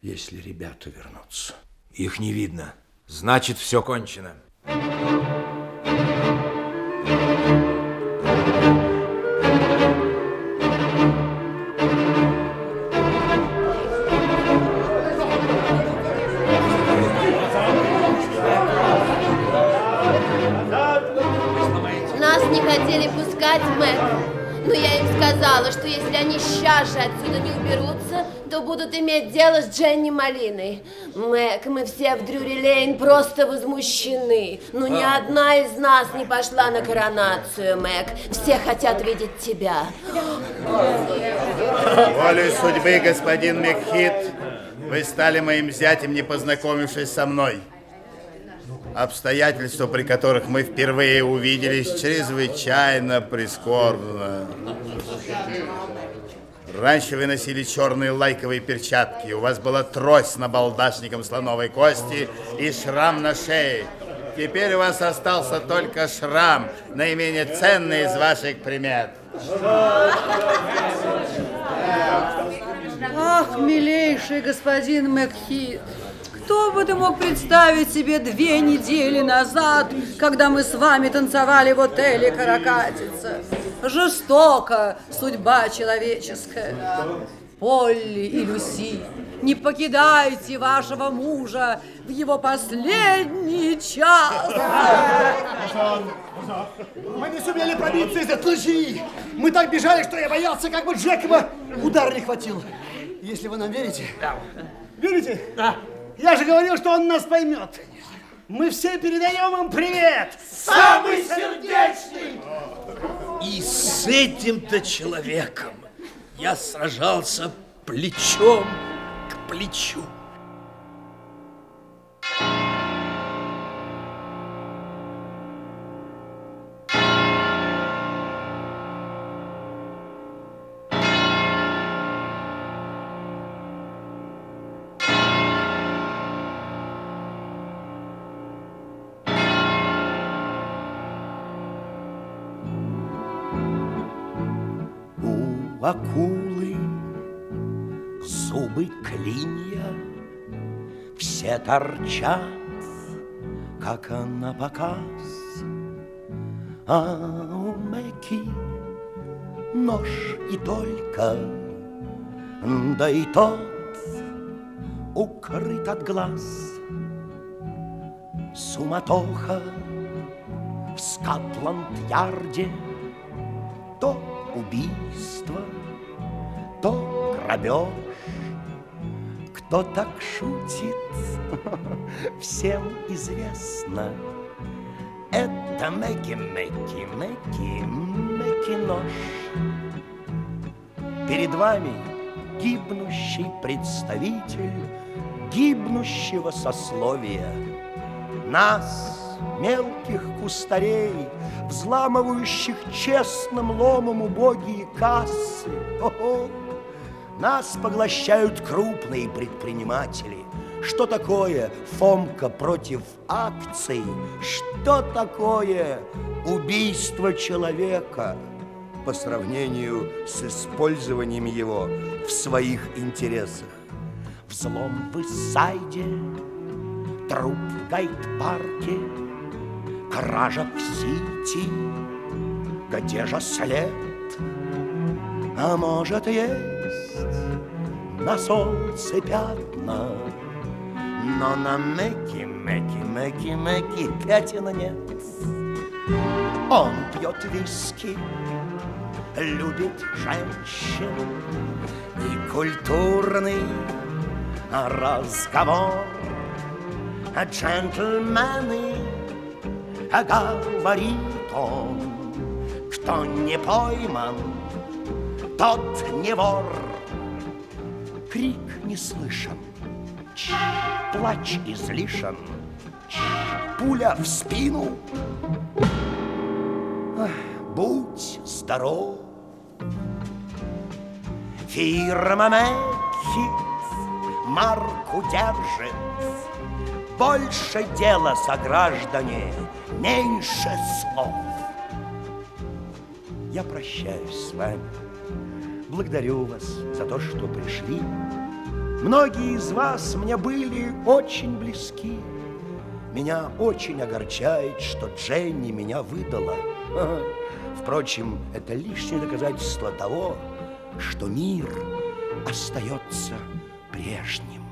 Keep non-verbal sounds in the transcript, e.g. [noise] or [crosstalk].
если ребята вернутся. Их не видно. Значит, все кончено. Нас не хотели пускать, Мэг. Но я им сказала, что если они сейчас же отсюда не уберутся, то будут иметь дело с Дженни Малиной. Мэг, мы все в Дрюри-Лейн просто возмущены. Но ни одна из нас не пошла на коронацию, Мэг. Все хотят видеть тебя. Волей судьбы, господин Мекхит, вы стали моим зятем, не познакомившись со мной. Обстоятельства, при которых мы впервые увиделись, чрезвычайно прискорбно. Раньше вы носили черные лайковые перчатки, у вас была трость с набалдашником слоновой кости и шрам на шее. Теперь у вас остался только шрам, наименее ценный из ваших примет. Ах, милейший господин Макхит, кто бы ты мог представить себе две недели назад, когда мы с вами танцевали в отеле «Каракатица»? Жестоко судьба человеческая. Полли и Люси, не покидайте вашего мужа в его последний час. Мы не сумели пробиться из этой лжи. Мы так бежали, что я боялся, как бы Джекоба удар не хватил. Если вы нам верите. Верите? Да. Я же говорил, что он нас поймет. Мы все передаем им привет. Самый сердечный! И с этим-то человеком я сражался плечом к плечу. Акулы зубы клинья, все торчат, как на показ. А у Мэки нож и только, да и тот укрыт от глаз. Суматоха в Скотланд-Ярде, то убийство, то грабеж. Кто так шутит, [laughs] всем известно. Это Мэки, Мэки, Мэки, Мэки нож. Перед вами гибнущий представитель гибнущего сословия. Нас, мелких кустарей, взламывающих честным ломом убогие кассы. О-о! Нас поглощают крупные предприниматели. Что такое Фомка против акций? Что такое убийство человека по сравнению с использованием его в своих интересах? Взлом в Иссайде, труп в Гайд-парке, кража в Сити, где же след? А может, есть на солнце пятна, но на Мэки, Мэки, Мэки, Мэки пятен нет. Он пьет виски, любит женщин и культурный разговор. А джентльмены, а говорит он, кто не пойман, тот не вор. Крик не слышен, плач излишен, пуля в спину. Будь здоров. Фирма Мэкхит марку держит. Больше дела, сограждане, меньше слов. Я прощаюсь с вами. Благодарю вас за то, что пришли. Многие из вас мне были очень близки. Меня очень огорчает, что Дженни меня выдала. [laughs] Впрочем, это лишнее доказательство того, что мир остается прежним.